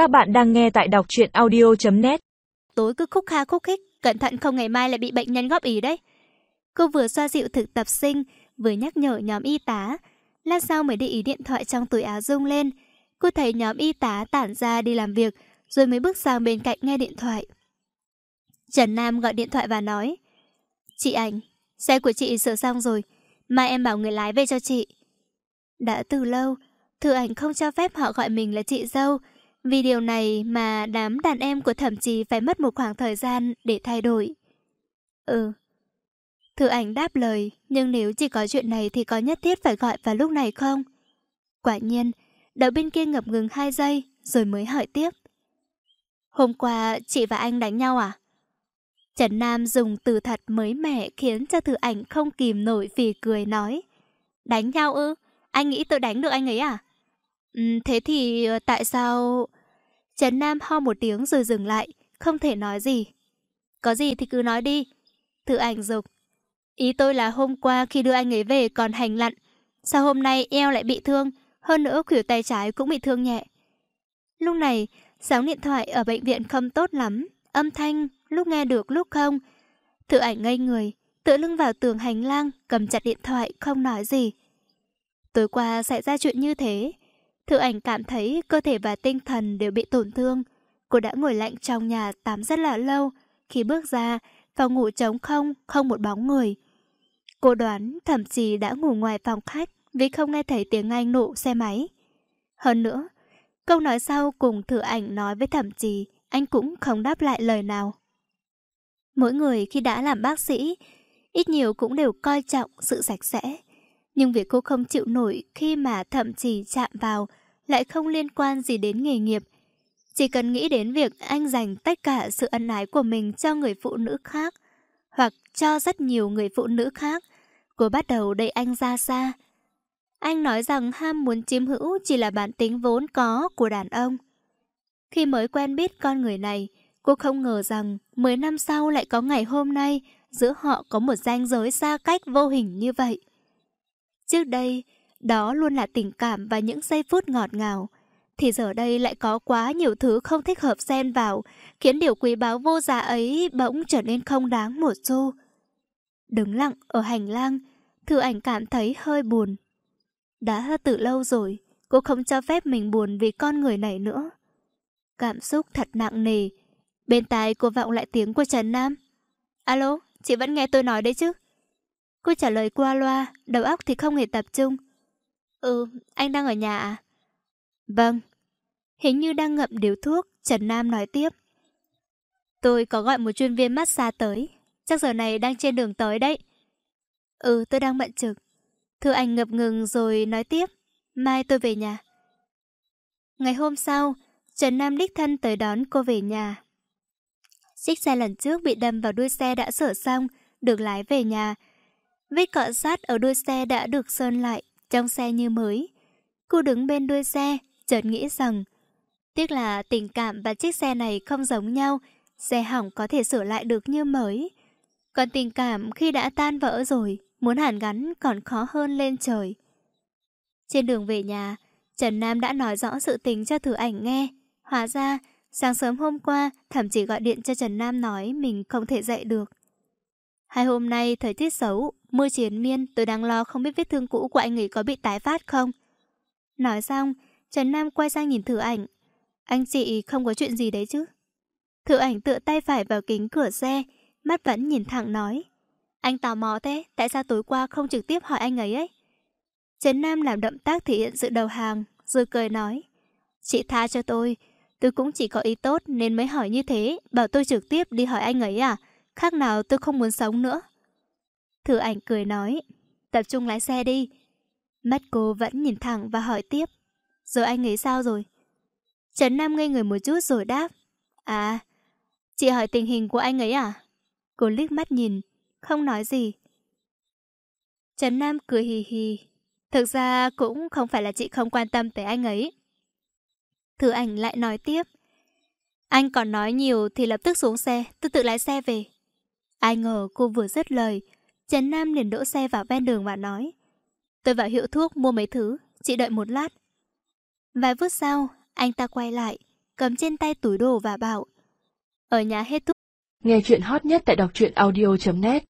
Các bạn đang nghe tại đọc truyện audio.net Tối cứ khúc kha khúc khích, cẩn thận không ngày mai lại bị bệnh nhân góp ý đấy. Cô vừa xoa dịu thực tập sinh, vừa nhắc nhở nhóm y tá. Lát sau mới để ý điện thoại trong túi áo rung lên. Cô thấy nhóm y tá tản ra đi làm việc, rồi mới bước sang bên cạnh nghe điện thoại. Trần Nam gọi điện thoại và nói Chị ảnh, xe của chị sửa xong rồi, mai em bảo người lái về cho chị. Đã từ lâu, Thư ảnh không cho phép họ gọi mình là chị dâu, vì điều này mà đám đàn em của thẩm chí phải mất một khoảng thời gian để thay đổi. Ừ. Thư ảnh đáp lời, nhưng nếu chỉ có chuyện này thì có nhất thiết phải gọi vào lúc này không? Quả nhiên, đầu bên kia ngập ngừng hai giây, rồi mới hỏi tiếp. Hôm qua chị và anh đánh nhau à? Trần Nam dùng từ thật mới mẻ khiến cho Thư ảnh không kìm nổi vì cười nói. Đánh nhau ư? Anh nghĩ tôi đánh được anh ấy à? Ừ, thế thì ờ, tại sao... Trần Nam ho một tiếng rồi dừng lại, không thể nói gì. Có gì thì cứ nói đi. Thư ảnh dục. Ý tôi là hôm qua khi đưa anh ấy về còn hành lặn. Sao hôm nay eo lại bị thương? Hơn nữa khuỷu tay trái cũng bị thương nhẹ. Lúc này, sóng điện thoại ở bệnh viện không tốt lắm. Âm thanh lúc nghe được lúc không. Thư ảnh ngây người, tựa lưng vào tường hành lang, cầm chặt điện thoại không nói gì. Tối qua xảy ra chuyện như thế, Thư ảnh cảm thấy cơ thể và tinh thần đều bị tổn thương. Cô đã ngồi lạnh trong nhà tắm rất là lâu. Khi bước ra, phòng ngủ trống không, không một bóng người. Cô đoán thậm chí đã ngủ ngoài phòng khách vì không nghe thấy tiếng anh nụ xe máy. Hơn nữa, câu nói sau cùng thử ảnh nói với thẩm trì, anh cũng không đáp lại lời nào. Mỗi người khi đã làm bác sĩ, ít nhiều cũng đều coi trọng sự sạch sẽ. Nhưng việc cô không chịu nổi khi mà thậm trì chạm vào lại không liên quan gì đến nghề nghiệp. Chỉ cần nghĩ đến việc anh dành tất cả sự ân ái của mình cho người phụ nữ khác, hoặc cho rất nhiều người phụ nữ khác, cô bắt đầu đẩy anh ra xa. Anh nói rằng ham muốn chiếm hữu chỉ là bản tính vốn có của đàn ông. Khi mới quen biết con người này, cô không ngờ rằng 10 năm sau lại có ngày hôm nay giữa họ có một ranh giới xa cách vô hình như vậy. Trước đây, đó luôn là tình cảm và những giây phút ngọt ngào. Thì giờ đây lại có quá nhiều thứ không thích hợp xen vào, khiến điều quý báu vô giá ấy bỗng trở nên không đáng một xu. Đứng lặng ở hành lang, Thư ảnh cảm thấy hơi buồn. Đã từ lâu rồi, cô không cho phép mình buồn vì con người này nữa. Cảm xúc thật nặng nề. Bên tai cô vọng lại tiếng của Trần Nam. Alo, chị vẫn nghe tôi nói đấy chứ? Cô trả lời qua loa, đầu óc thì không hề tập trung. Ừ, anh đang ở nhà à? Vâng. Hình như đang ngậm điếu thuốc, Trần Nam nói tiếp. Tôi có gọi một chuyên viên massage tới. Chắc giờ này đang trên đường tới đấy. Ừ, tôi đang bận trực. Thư anh ngập ngừng rồi nói tiếp. Mai tôi về nhà. Ngày hôm sau, Trần Nam đích thân tới đón cô về nhà. Chiếc xe lần trước bị đâm vào đuôi xe đã sửa xong, được lái về nhà. Vết cọ sát ở đuôi xe đã được sơn lại, trong xe như mới. Cô đứng bên đuôi xe, chợt nghĩ rằng tiếc là tình cảm và chiếc xe này không giống nhau, xe hỏng có thể sửa lại được như mới. Còn tình cảm khi đã tan vỡ rồi, muốn hàn gắn còn khó hơn lên trời. Trên đường về nhà, Trần Nam đã nói rõ sự tình cho thử ảnh nghe. Hóa ra, sáng sớm hôm qua, thậm chí gọi điện cho Trần Nam nói mình không thể dậy được. Hai hôm nay thời tiết xấu, mưa triển miên, tôi đang lo không biết vết thương cũ của anh ấy có bị tái phát không. Nói xong, Trần Nam quay sang nhìn thử ảnh. Anh chị không có chuyện gì đấy chứ? Thử ảnh tựa tay phải vào kính cửa xe, mắt vẫn nhìn thẳng nói. Anh tò mò thế, tại sao tối qua không trực tiếp hỏi anh ấy ấy? Trần Nam làm động tác thể hiện sự đầu hàng, rồi cười nói. Chị tha cho tôi, tôi cũng chỉ có ý tốt nên mới hỏi như thế, bảo tôi trực tiếp đi hỏi anh ấy à? Khác nào tôi không muốn sống nữa. Thử ảnh cười nói, tập trung lái xe đi. Mắt cô vẫn nhìn thẳng và hỏi tiếp. Rồi anh ấy sao rồi? Trần Nam ngây người một chút rồi đáp. À, chị hỏi tình hình của anh ấy à? Cô liếc mắt nhìn, không nói gì. Trần Nam cười hì hì. Thực ra cũng không phải là chị không quan tâm tới anh ấy. Thử ảnh lại nói tiếp. Anh còn nói nhiều thì lập tức xuống xe, tôi tự lái xe về. Ai ngờ cô vừa dứt lời, Trần Nam liền đỗ xe vào ven đường và nói Tôi vào hiệu thuốc mua mấy thứ, chị đợi một lát. Vài phút sau, anh ta quay lại, cầm trên tay túi đồ và bảo. Ở nhà hết thuốc. Nghe chuyện hot nhất tại đọc truyện audio.net